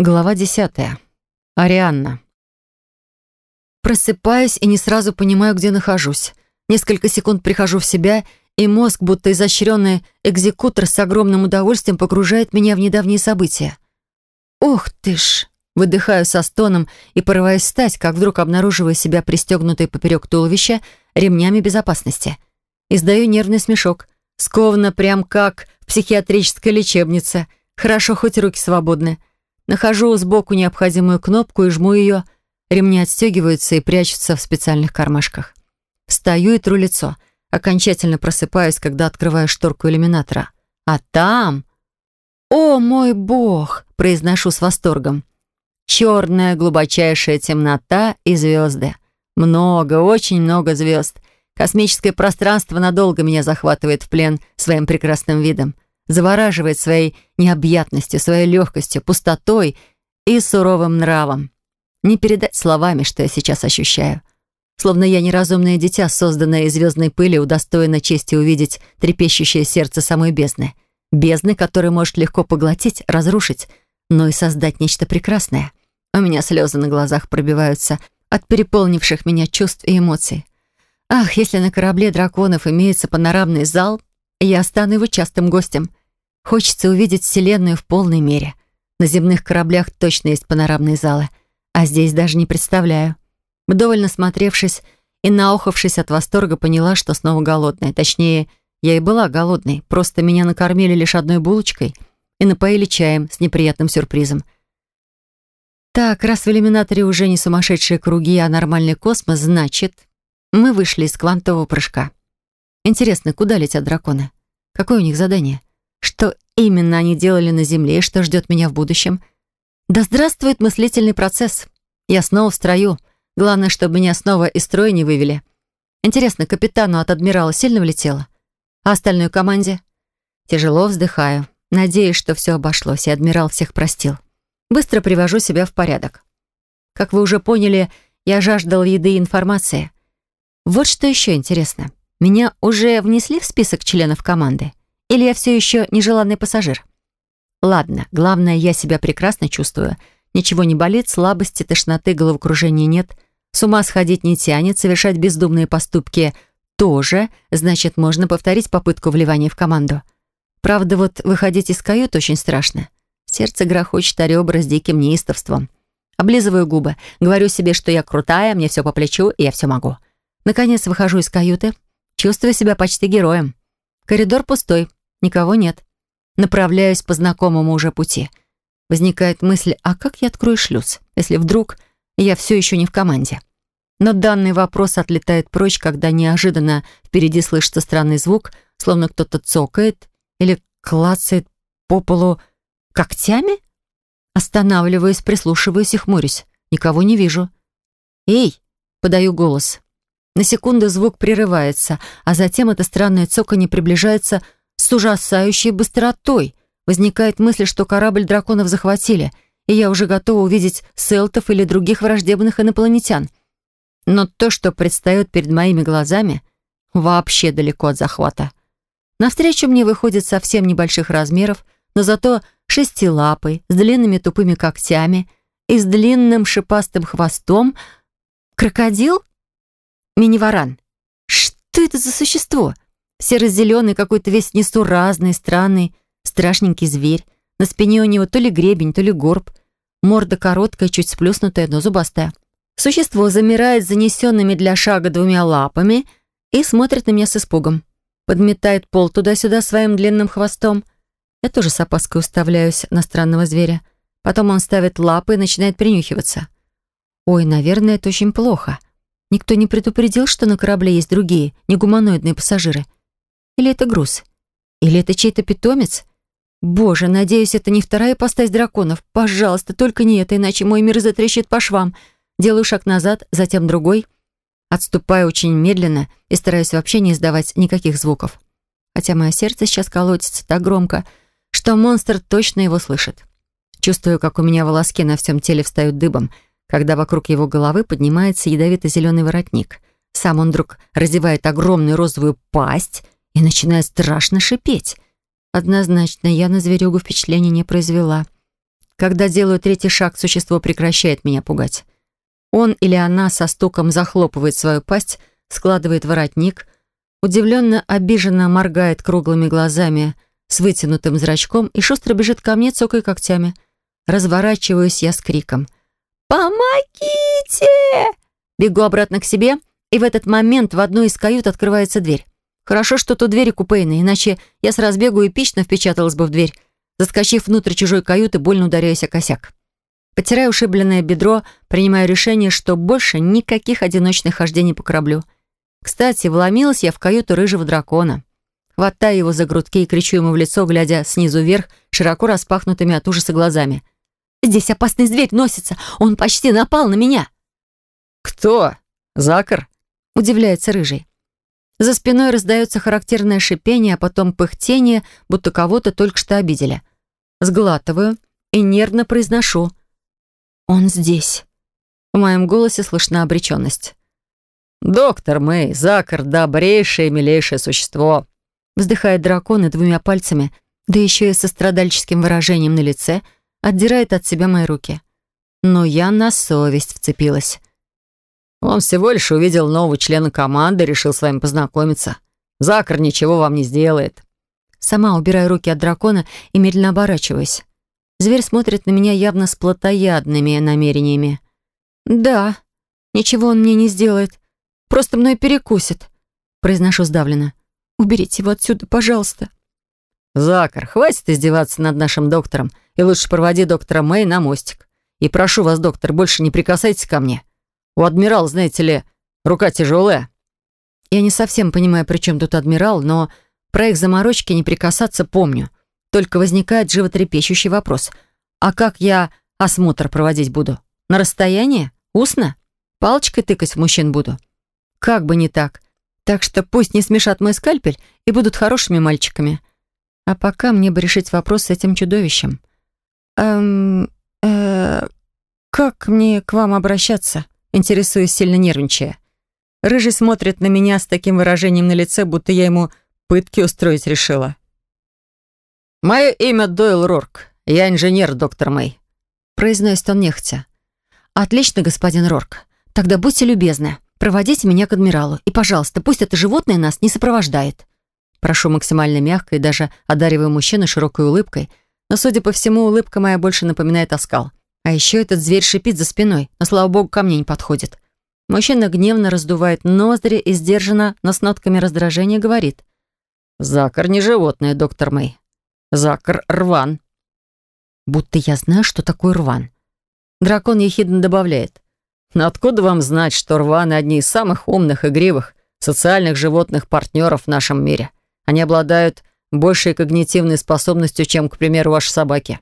Глава десятая. Арианна. Просыпаюсь и не сразу понимаю, где нахожусь. Несколько секунд прихожу в себя, и мозг, будто изощренный экзекутор, с огромным удовольствием погружает меня в недавние события. «Ух ты ж!» Выдыхаю со стоном и порываюсь встать, как вдруг обнаруживаю себя пристегнутой поперек туловища ремнями безопасности. Издаю нервный смешок. Сковано прям как в психиатрической лечебнице. Хорошо, хоть руки свободны. Нахожу сбоку необходимую кнопку и жму ее. Ремни отстегиваются и прячутся в специальных кармашках. Встаю и тру лицо. Окончательно просыпаюсь, когда открываю шторку иллюминатора. А там... «О, мой бог!» — произношу с восторгом. Черная глубочайшая темнота и звезды. Много, очень много звезд. Космическое пространство надолго меня захватывает в плен своим прекрасным видом завораживает своей необъятностью, своей легкостью, пустотой и суровым нравом. Не передать словами, что я сейчас ощущаю. Словно я неразумное дитя, созданное из звездной пыли, удостоено чести увидеть трепещущее сердце самой бездны. Бездны, которая может легко поглотить, разрушить, но и создать нечто прекрасное. У меня слезы на глазах пробиваются от переполнивших меня чувств и эмоций. Ах, если на корабле драконов имеется панорамный зал, я стану его частым гостем. Хочется увидеть Вселенную в полной мере. На земных кораблях точно есть панорамные залы, а здесь даже не представляю. Вдоволь насмотревшись и наухавшись от восторга, поняла, что снова голодная. Точнее, я и была голодной, просто меня накормили лишь одной булочкой и напоили чаем с неприятным сюрпризом. Так, раз в иллюминаторе уже не сумасшедшие круги, а нормальный космос, значит, мы вышли из квантового прыжка. Интересно, куда летят драконы? Какое у них задание? Что именно они делали на Земле и что ждет меня в будущем? Да здравствует мыслительный процесс. Я снова в строю. Главное, чтобы меня снова из строя не вывели. Интересно, капитану от адмирала сильно влетело? А остальной команде? Тяжело вздыхаю. Надеюсь, что все обошлось, и адмирал всех простил. Быстро привожу себя в порядок. Как вы уже поняли, я жаждал еды и информации. Вот что еще интересно. Меня уже внесли в список членов команды? Или я все еще нежеланный пассажир? Ладно, главное, я себя прекрасно чувствую. Ничего не болит, слабости, тошноты, головокружения нет. С ума сходить не тянет, совершать бездумные поступки тоже. Значит, можно повторить попытку вливания в команду. Правда, вот выходить из кают очень страшно. Сердце грохочет о ребра с диким неистовством. Облизываю губы, говорю себе, что я крутая, мне все по плечу, и я все могу. Наконец выхожу из каюты, чувствую себя почти героем. Коридор пустой, Никого нет. Направляюсь по знакомому уже пути. Возникает мысль, а как я открою шлюз, если вдруг я все еще не в команде? Но данный вопрос отлетает прочь, когда неожиданно впереди слышится странный звук, словно кто-то цокает или клацает по полу когтями. Останавливаюсь, прислушиваюсь и хмурюсь. Никого не вижу. «Эй!» — подаю голос. На секунду звук прерывается, а затем это странное цоканье приближается с ужасающей быстротой. Возникает мысль, что корабль драконов захватили, и я уже готова увидеть селтов или других враждебных инопланетян. Но то, что предстает перед моими глазами, вообще далеко от захвата. Навстречу мне выходит совсем небольших размеров, но зато шестилапый, с длинными тупыми когтями и с длинным шипастым хвостом. Крокодил? Мини-варан. Что это за существо? — Серо-зеленый, какой-то весь несуразный, странный, страшненький зверь. На спине у него то ли гребень, то ли горб. Морда короткая, чуть сплюснутая, но зубастая. Существо замирает занесенными для шага двумя лапами и смотрит на меня с испугом. Подметает пол туда-сюда своим длинным хвостом. Я тоже с опаской уставляюсь на странного зверя. Потом он ставит лапы и начинает принюхиваться. Ой, наверное, это очень плохо. Никто не предупредил, что на корабле есть другие, негуманоидные пассажиры — или это груз? Или это чей-то питомец? Боже, надеюсь, это не вторая ипостась драконов. Пожалуйста, только не это, иначе мой мир затрещит по швам. Делаю шаг назад, затем другой. Отступаю очень медленно и стараюсь вообще не издавать никаких звуков. Хотя мое сердце сейчас колотится так громко, что монстр точно его слышит. Чувствую, как у меня волоски на всем теле встают дыбом, когда вокруг его головы поднимается ядовито-зеленый воротник. Сам он вдруг раздевает огромную розовую пасть — и начинает страшно шипеть. Однозначно, я на зверюгу впечатления не произвела. Когда делаю третий шаг, существо прекращает меня пугать. Он или она со стуком захлопывает свою пасть, складывает воротник, удивленно, обиженно моргает круглыми глазами с вытянутым зрачком и шустро бежит ко мне, цокая когтями. Разворачиваюсь я с криком. «Помогите!» Бегу обратно к себе, и в этот момент в одну из кают открывается дверь. Хорошо, что тут двери купейные, иначе я с разбегу эпично впечаталась бы в дверь, заскочив внутрь чужой каюты, больно ударяясь о косяк. Потирая ушибленное бедро, принимаю решение, что больше никаких одиночных хождений по кораблю. Кстати, вломилась я в каюту рыжего дракона. Хватаю его за грудки и кричу ему в лицо, глядя снизу вверх, широко распахнутыми от ужаса глазами. «Здесь опасный зверь носится! Он почти напал на меня!» «Кто? Закар?» — удивляется рыжий. За спиной раздается характерное шипение, а потом пыхтение, будто кого-то только что обидели. Сглатываю и нервно произношу. «Он здесь». В моем голосе слышна обреченность. «Доктор Мэй, Закар — добрейшее и милейшее существо», вздыхает дракон и двумя пальцами, да еще и со страдальческим выражением на лице, отдирает от себя мои руки. Но я на совесть вцепилась. Он всего лишь увидел нового члена команды, решил с вами познакомиться. Закар ничего вам не сделает. Сама убираю руки от дракона и медленно оборачиваюсь. Зверь смотрит на меня явно с плотоядными намерениями. «Да, ничего он мне не сделает. Просто мной перекусит», — произношу сдавленно. «Уберите его отсюда, пожалуйста». «Закар, хватит издеваться над нашим доктором, и лучше проводи доктора Мэй на мостик. И прошу вас, доктор, больше не прикасайтесь ко мне. У адмирала, знаете ли, рука тяжелая». Я не совсем понимаю, при чем тут адмирал, но про их заморочки не прикасаться помню. Только возникает животрепещущий вопрос. А как я осмотр проводить буду? На расстоянии? Устно? Палочкой тыкать в мужчин буду? Как бы не так. Так что пусть не смешат мой скальпель и будут хорошими мальчиками. А пока мне бы решить вопрос с этим чудовищем. Эм... Э, как мне к вам обращаться? Интересуюсь, сильно нервничая. Рыжий смотрит на меня с таким выражением на лице, будто я ему пытки устроить решила. «Мое имя Дойл Рорк. Я инженер, доктор Мэй», — произносит он нехотя. «Отлично, господин Рорк. Тогда будьте любезны, проводите меня к адмиралу. И, пожалуйста, пусть это животное нас не сопровождает». Прошу максимально мягко и даже одариваю мужчину широкой улыбкой, но, судя по всему, улыбка моя больше напоминает оскал. А еще этот зверь шипит за спиной, но, слава богу, ко мне не подходит. Мужчина гневно раздувает ноздри и сдержанно, но с нотками раздражения говорит. «Закар не животное, доктор Мэй. Закар рван». Будто я знаю, что такое рван. Дракон ехидно добавляет. «Но откуда вам знать, что рваны одни из самых умных, игривых, социальных животных партнеров в нашем мире? Они обладают большей когнитивной способностью, чем, к примеру, ваши собаки».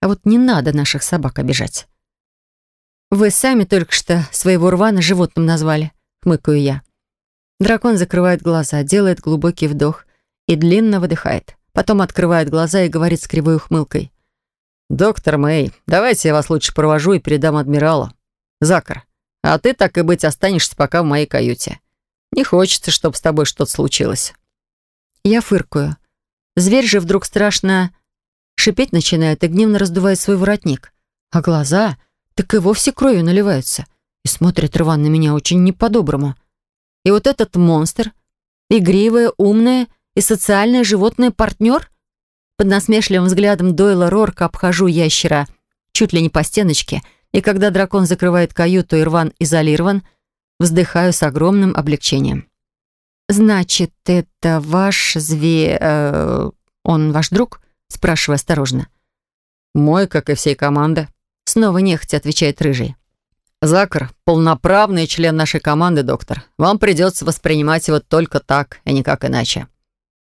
А вот не надо наших собак обижать. «Вы сами только что своего рвана животным назвали», — хмыкаю я. Дракон закрывает глаза, делает глубокий вдох и длинно выдыхает. Потом открывает глаза и говорит с кривой ухмылкой. «Доктор Мэй, давайте я вас лучше провожу и передам адмиралу. Закар, а ты, так и быть, останешься пока в моей каюте. Не хочется, чтобы с тобой что-то случилось». Я фыркаю. Зверь же вдруг страшно шипеть начинает и гневно раздувает свой воротник. А глаза так и вовсе кровью наливаются. И смотрит Рван на меня очень не по-доброму. И вот этот монстр, игривое, умное и социальное животное партнер? Под насмешливым взглядом Дойла Рорка обхожу ящера чуть ли не по стеночке, и когда дракон закрывает каюту и Рван изолирован, вздыхаю с огромным облегчением. «Значит, это ваш зве... Э, он ваш друг?» Спрашиваю осторожно. «Мой, как и всей команды». Снова нехотя отвечает Рыжий. «Закар — полноправный член нашей команды, доктор. Вам придется воспринимать его только так, и никак иначе».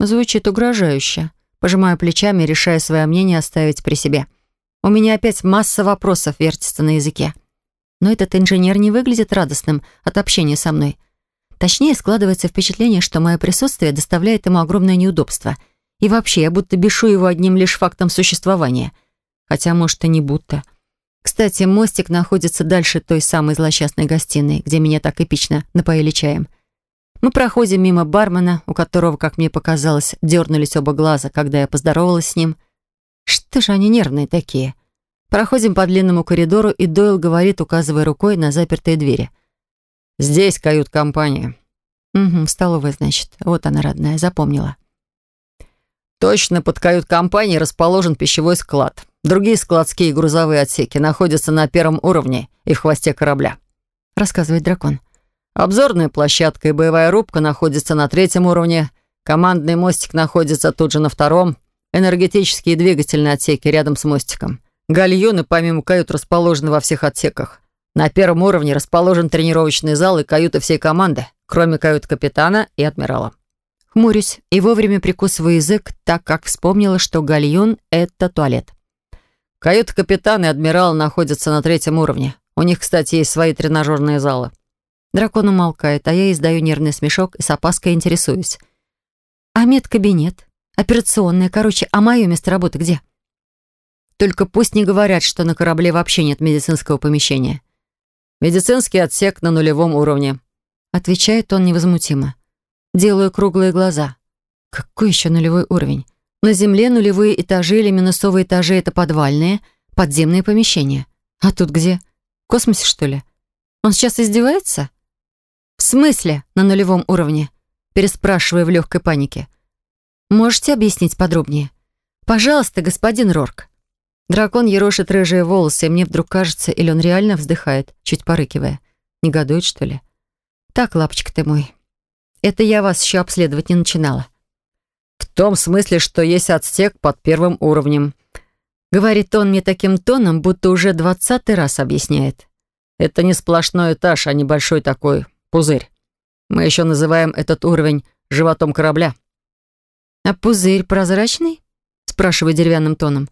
Звучит угрожающе. Пожимаю плечами, решая свое мнение оставить при себе. У меня опять масса вопросов вертится на языке. Но этот инженер не выглядит радостным от общения со мной. Точнее, складывается впечатление, что мое присутствие доставляет ему огромное неудобство — и вообще, я будто бешу его одним лишь фактом существования. Хотя, может, и не будто. Кстати, мостик находится дальше той самой злосчастной гостиной, где меня так эпично напоили чаем. Мы проходим мимо бармена, у которого, как мне показалось, дернулись оба глаза, когда я поздоровалась с ним. Что же они нервные такие? Проходим по длинному коридору, и Дойл говорит, указывая рукой на запертые двери. «Здесь кают-компания». «Угу, столовая, значит. Вот она, родная, запомнила». Точно под кают-компанией расположен пищевой склад. Другие складские и грузовые отсеки находятся на первом уровне и в хвосте корабля. Рассказывает дракон. Обзорная площадка и боевая рубка находятся на третьем уровне. Командный мостик находится тут же на втором. Энергетические и двигательные отсеки рядом с мостиком. Гальюны, помимо кают, расположены во всех отсеках. На первом уровне расположен тренировочный зал и каюты всей команды, кроме кают капитана и адмирала. Хмурюсь и вовремя прикусываю язык, так как вспомнила, что гальюн — это туалет. Каюты капитана и адмирала находятся на третьем уровне. У них, кстати, есть свои тренажерные залы. Дракон умолкает, а я издаю нервный смешок и с опаской интересуюсь. А медкабинет? Операционная, короче, а мое место работы где? Только пусть не говорят, что на корабле вообще нет медицинского помещения. Медицинский отсек на нулевом уровне. Отвечает он невозмутимо. Делаю круглые глаза. Какой еще нулевой уровень? На Земле нулевые этажи или минусовые этажи — это подвальные, подземные помещения. А тут где? В космосе, что ли? Он сейчас издевается? В смысле на нулевом уровне? Переспрашиваю в легкой панике. Можете объяснить подробнее? Пожалуйста, господин Рорк. Дракон ерошит рыжие волосы, и мне вдруг кажется, или он реально вздыхает, чуть порыкивая. Негодует, что ли? Так, лапочка ты мой. Это я вас еще обследовать не начинала. В том смысле, что есть отсек под первым уровнем. Говорит он мне таким тоном, будто уже двадцатый раз объясняет. Это не сплошной этаж, а небольшой такой пузырь. Мы еще называем этот уровень животом корабля. «А пузырь прозрачный?» спрашиваю деревянным тоном.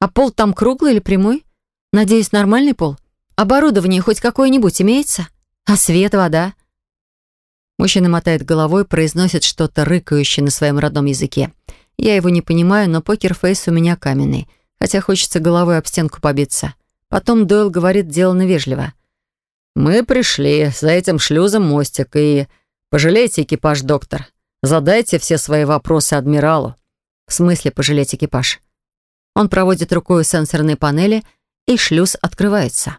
А пол там круглый или прямой? Надеюсь, нормальный пол? Оборудование хоть какое-нибудь имеется? А свет, вода?» Мужчина мотает головой, произносит что-то рыкающее на своем родном языке. Я его не понимаю, но покерфейс у меня каменный, хотя хочется головой об стенку побиться. Потом Дойл говорит делано вежливо. «Мы пришли, за этим шлюзом мостик, и пожалейте экипаж, доктор. Задайте все свои вопросы адмиралу». «В смысле пожалеть экипаж?» Он проводит рукой сенсорные панели, и шлюз открывается.